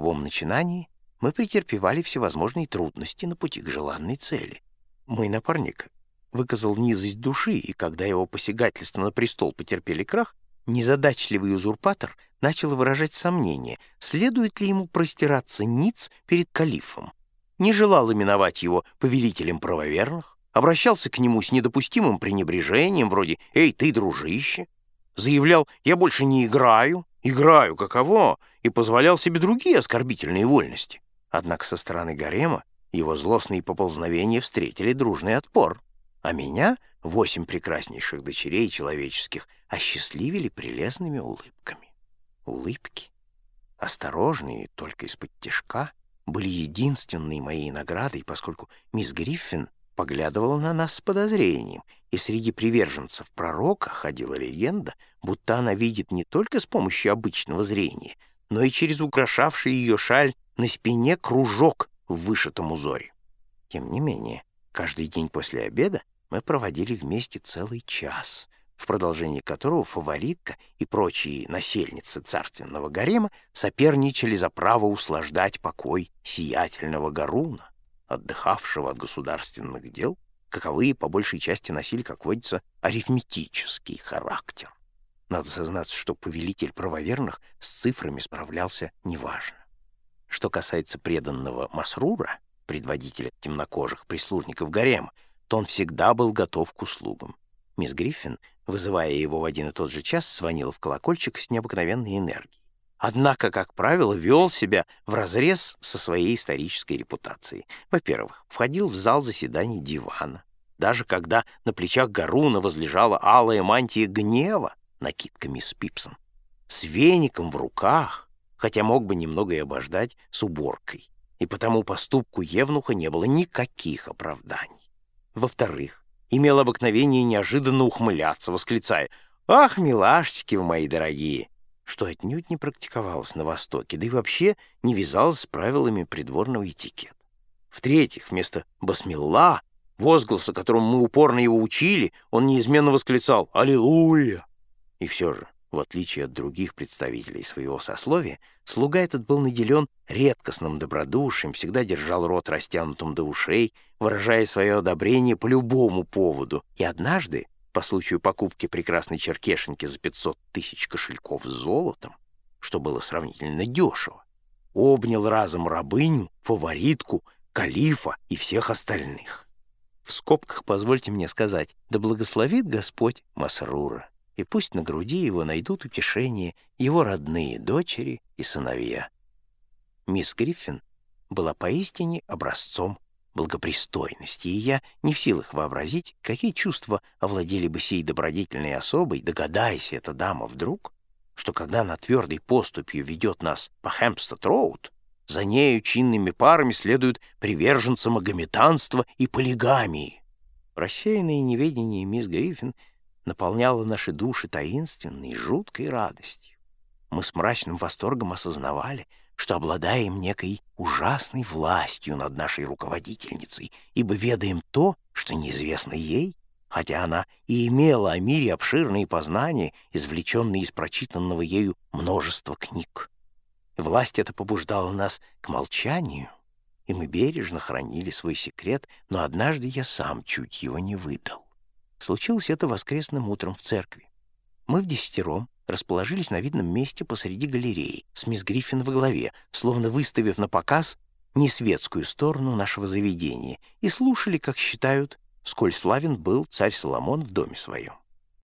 любом начинании мы претерпевали всевозможные трудности на пути к желанной цели. Мой напарник выказал низость души, и когда его посягательства на престол потерпели крах, незадачливый узурпатор начал выражать сомнение, следует ли ему простираться ниц перед калифом. Не желал именовать его повелителем правоверных, обращался к нему с недопустимым пренебрежением, вроде «Эй, ты, дружище!» Заявлял «Я больше не играю, играю каково!» и позволял себе другие оскорбительные вольности. Однако со стороны гарема его злостные поползновения встретили дружный отпор, а меня, восемь прекраснейших дочерей человеческих, осчастливили прелестными улыбками. Улыбки, осторожные, только из-под тишка, были единственной моей наградой, поскольку мисс Гриффин поглядывала на нас с подозрением, и среди приверженцев пророка ходила легенда, будто она видит не только с помощью обычного зрения, но и через украшавший ее шаль на спине кружок в вышитом узоре. Тем не менее, каждый день после обеда мы проводили вместе целый час, в продолжении которого фаворитка и прочие насельницы царственного гарема соперничали за право услаждать покой сиятельного Гаруна, отдыхавшего от государственных дел, каковые по большей части носили, как водится, арифметический характер. Надо сознаться, что повелитель правоверных с цифрами справлялся неважно. Что касается преданного Масрура, предводителя темнокожих прислужников гарема, то он всегда был готов к услугам. Мисс Гриффин, вызывая его в один и тот же час, звонила в колокольчик с необыкновенной энергией. Однако, как правило, вел себя вразрез со своей исторической репутацией. Во-первых, входил в зал заседаний дивана. Даже когда на плечах Гаруна возлежала алая мантия гнева, накидка мисс Пипсон, с веником в руках, хотя мог бы немного и обождать с уборкой, и потому поступку Евнуха не было никаких оправданий. Во-вторых, имел обыкновение неожиданно ухмыляться, восклицая «Ах, милашечки вы мои дорогие!» Что отнюдь не практиковалось на Востоке, да и вообще не вязалось с правилами придворного этикета. В-третьих, вместо «басмилла», возгласа, которым мы упорно его учили, он неизменно восклицал «Аллилуйя!» И все же, в отличие от других представителей своего сословия, слуга этот был наделен редкостным добродушием, всегда держал рот растянутым до ушей, выражая свое одобрение по любому поводу, и однажды, по случаю покупки прекрасной черкешенки за 500 тысяч кошельков с золотом, что было сравнительно дешево, обнял разом рабыню, фаворитку, калифа и всех остальных. В скобках позвольте мне сказать, да благословит Господь Масрура и пусть на груди его найдут утешение его родные дочери и сыновья. Мисс Гриффин была поистине образцом благопристойности, и я не в силах вообразить, какие чувства овладели бы сей добродетельной особой, догадайся эта дама вдруг, что когда она твердой поступью ведет нас по Хэмпстед-Роуд, за нею чинными парами следуют приверженцы магометанства и полигамии. Рассеянное неведение мисс Гриффин — наполняла наши души таинственной, жуткой радостью. Мы с мрачным восторгом осознавали, что обладаем некой ужасной властью над нашей руководительницей, ибо ведаем то, что неизвестно ей, хотя она и имела о мире обширные познания, извлеченные из прочитанного ею множества книг. Власть эта побуждала нас к молчанию, и мы бережно хранили свой секрет, но однажды я сам чуть его не выдал. Случилось это воскресным утром в церкви. Мы в десятером расположились на видном месте посреди галереи с мисс Гриффин во главе, словно выставив на показ несветскую сторону нашего заведения, и слушали, как считают, сколь славен был царь Соломон в доме своем.